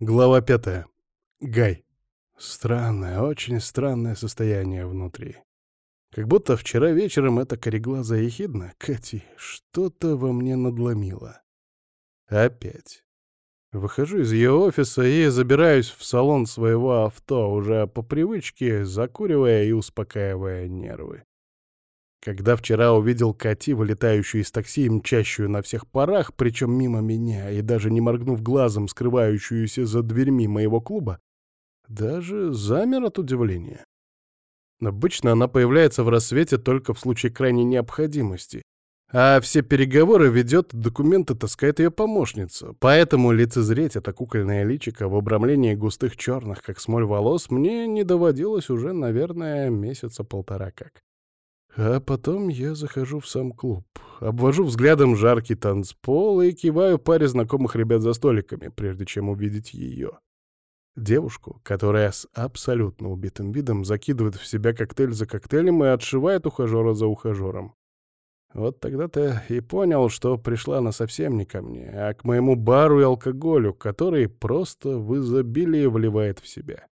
Глава пятая. Гай. Странное, очень странное состояние внутри. Как будто вчера вечером эта кореглазая ехидна, Кати, что-то во мне надломило. Опять. Выхожу из ее офиса и забираюсь в салон своего авто, уже по привычке закуривая и успокаивая нервы. Когда вчера увидел Кати, вылетающую из такси и мчащую на всех парах, причем мимо меня, и даже не моргнув глазом, скрывающуюся за дверьми моего клуба, даже замер от удивления. Обычно она появляется в рассвете только в случае крайней необходимости, а все переговоры ведет, документы таскает ее помощница. Поэтому лицезреть это кукольное личико в обрамлении густых черных, как смоль волос, мне не доводилось уже, наверное, месяца полтора как. А потом я захожу в сам клуб, обвожу взглядом жаркий танцпол и киваю паре знакомых ребят за столиками, прежде чем увидеть ее. Девушку, которая с абсолютно убитым видом закидывает в себя коктейль за коктейлем и отшивает ухажера за ухажером. Вот тогда-то и понял, что пришла она совсем не ко мне, а к моему бару и алкоголю, который просто в изобилии вливает в себя.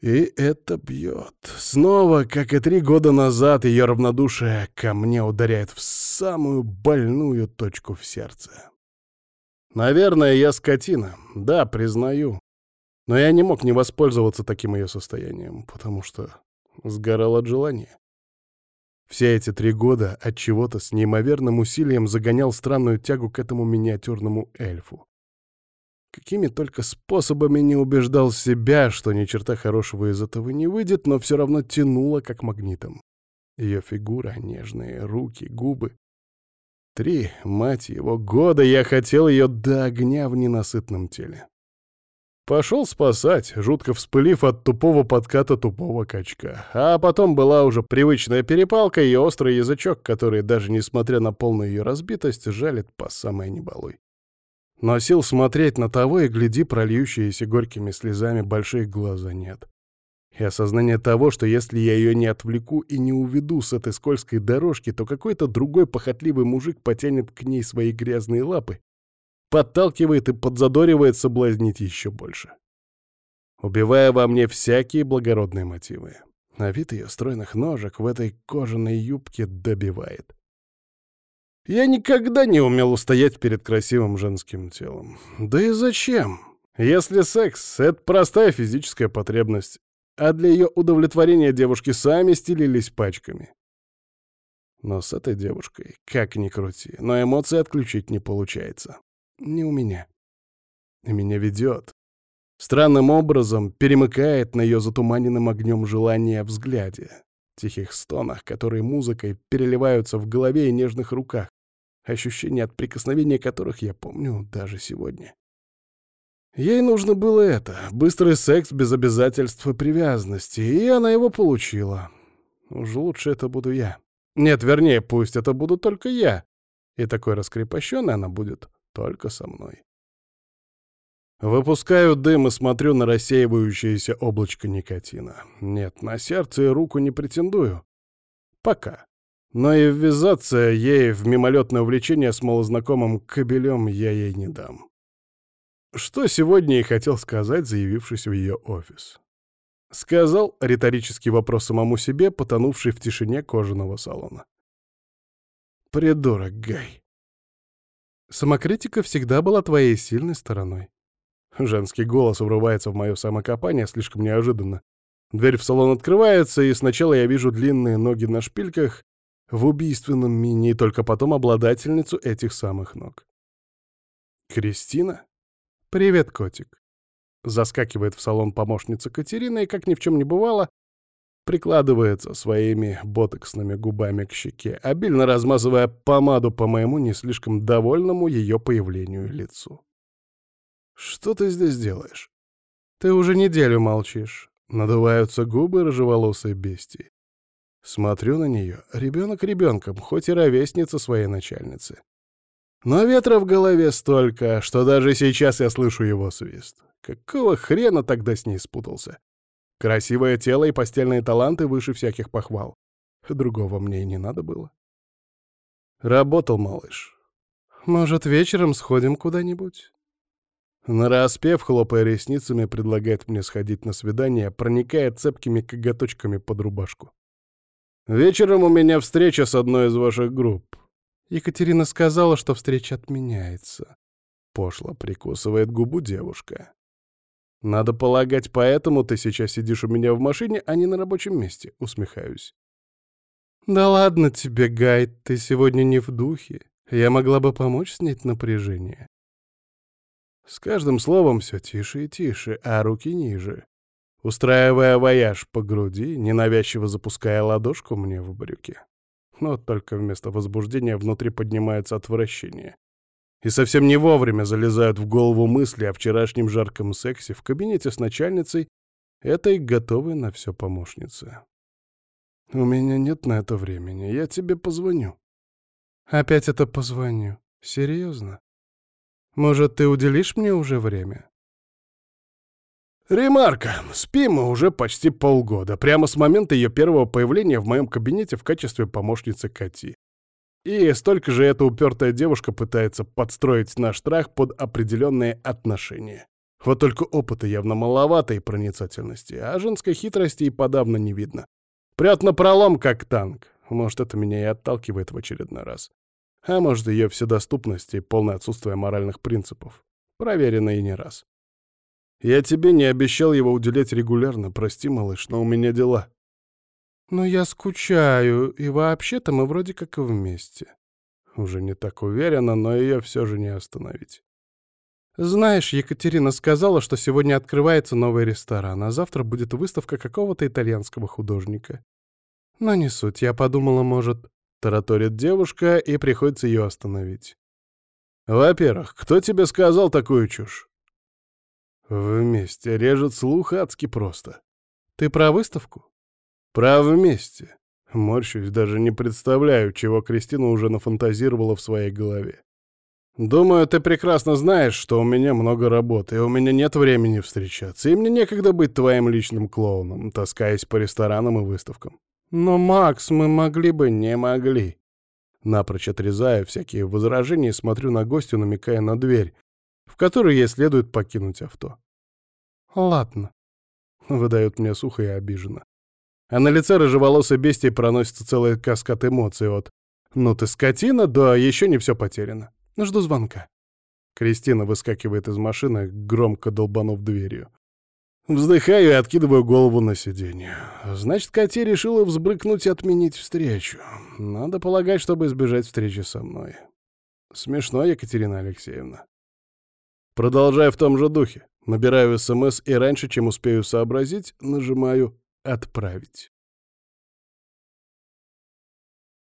И это бьет. Снова, как и три года назад, ее равнодушие ко мне ударяет в самую больную точку в сердце. Наверное, я скотина, да, признаю. Но я не мог не воспользоваться таким ее состоянием, потому что сгорал от желания. Все эти три года от чего-то с неимоверным усилием загонял странную тягу к этому миниатюрному эльфу. Какими только способами не убеждал себя, что ни черта хорошего из этого не выйдет, но все равно тянуло как магнитом. Ее фигура, нежные руки, губы. Три, мать его, года я хотел ее до огня в ненасытном теле. Пошел спасать, жутко вспылив от тупого подката тупого качка. А потом была уже привычная перепалка и острый язычок, который, даже несмотря на полную ее разбитость, жалит по самой небалуй. Но сил смотреть на того и гляди прольющиеся горькими слезами большие глаза нет. И осознание того, что если я ее не отвлеку и не уведу с этой скользкой дорожки, то какой-то другой похотливый мужик потянет к ней свои грязные лапы, подталкивает и подзадоривает соблазнить еще больше. Убивая во мне всякие благородные мотивы. А вид ее стройных ножек в этой кожаной юбке добивает. Я никогда не умел устоять перед красивым женским телом. Да и зачем? Если секс — это простая физическая потребность, а для ее удовлетворения девушки сами стелились пачками. Но с этой девушкой, как ни крути, но эмоции отключить не получается. Не у меня. И меня ведет. Странным образом перемыкает на ее затуманенным огнем желания взгляде, тихих стонах, которые музыкой переливаются в голове и нежных руках, ощущения от прикосновения которых я помню даже сегодня. Ей нужно было это — быстрый секс без обязательств и привязанности, и она его получила. Уж лучше это буду я. Нет, вернее, пусть это буду только я. И такой раскрепощенной она будет только со мной. Выпускаю дым и смотрю на рассеивающееся облачко никотина. Нет, на сердце и руку не претендую. Пока. Но и ввязаться ей в мимолетное увлечение с малознакомым кобелем я ей не дам. Что сегодня и хотел сказать, заявившись в ее офис. Сказал риторический вопрос самому себе, потонувший в тишине кожаного салона. «Придурок, Гай!» Самокритика всегда была твоей сильной стороной. Женский голос врывается в мое самокопание слишком неожиданно. Дверь в салон открывается, и сначала я вижу длинные ноги на шпильках, в убийственном мини, и только потом обладательницу этих самых ног. «Кристина? Привет, котик!» Заскакивает в салон помощница Катерина и, как ни в чем не бывало, прикладывается своими ботоксными губами к щеке, обильно размазывая помаду по моему не слишком довольному ее появлению лицу. «Что ты здесь делаешь?» «Ты уже неделю молчишь». Надуваются губы рыжеволосой бестии. Смотрю на нее, ребенок ребенком, хоть и ровесница своей начальницы. Но ветра в голове столько, что даже сейчас я слышу его свист. Какого хрена тогда с ней спутался? Красивое тело и постельные таланты выше всяких похвал. Другого мне и не надо было. Работал малыш. Может, вечером сходим куда-нибудь? Нараспев, хлопая ресницами, предлагает мне сходить на свидание, проникая цепкими коготочками под рубашку. «Вечером у меня встреча с одной из ваших групп. Екатерина сказала, что встреча отменяется». Пошло прикусывает губу девушка. «Надо полагать, поэтому ты сейчас сидишь у меня в машине, а не на рабочем месте», — усмехаюсь. «Да ладно тебе, Гай, ты сегодня не в духе. Я могла бы помочь снять напряжение». С каждым словом все тише и тише, а руки ниже. Устраивая вояж по груди, ненавязчиво запуская ладошку мне в брюки. Но только вместо возбуждения внутри поднимается отвращение. И совсем не вовремя залезают в голову мысли о вчерашнем жарком сексе в кабинете с начальницей, этой готовой на все помощницы. «У меня нет на это времени, я тебе позвоню». «Опять это позвоню? Серьезно?» Может, ты уделишь мне уже время?» «Ремарка. Спим мы уже почти полгода, прямо с момента ее первого появления в моем кабинете в качестве помощницы Кати. И столько же эта упертая девушка пытается подстроить наш страх под определенные отношения. Вот только опыта явно маловато и проницательности, а женской хитрости и подавно не видно. Прет на пролом, как танк. Может, это меня и отталкивает в очередной раз. А может, ее вседоступность и полное отсутствие моральных принципов. Проверено и не раз. Я тебе не обещал его уделять регулярно, прости, малыш, но у меня дела. Но я скучаю, и вообще-то мы вроде как и вместе. Уже не так уверена, но ее все же не остановить. Знаешь, Екатерина сказала, что сегодня открывается новый ресторан, а завтра будет выставка какого-то итальянского художника. Но не суть, я подумала, может... Тараторит девушка, и приходится ее остановить. «Во-первых, кто тебе сказал такую чушь?» «Вместе. Режет слух адски просто. Ты про выставку?» «Про вместе». Морщусь, даже не представляю, чего Кристина уже нафантазировала в своей голове. «Думаю, ты прекрасно знаешь, что у меня много работы, и у меня нет времени встречаться, и мне некогда быть твоим личным клоуном, таскаясь по ресторанам и выставкам. «Но, Макс, мы могли бы...» «Не могли». Напрочь отрезая всякие возражения, смотрю на гостю, намекая на дверь, в которой ей следует покинуть авто. «Ладно», — выдает мне сухо и обиженно. А на лице рыжеволосой бестии проносится целый каскад эмоций от «Ну ты скотина, да еще не все потеряно. Жду звонка». Кристина выскакивает из машины, громко долбанув дверью. Вздыхаю и откидываю голову на сиденье. Значит, Катя решила взбрыкнуть и отменить встречу. Надо полагать, чтобы избежать встречи со мной. Смешно, Екатерина Алексеевна. Продолжаю в том же духе. Набираю СМС и раньше, чем успею сообразить, нажимаю «Отправить».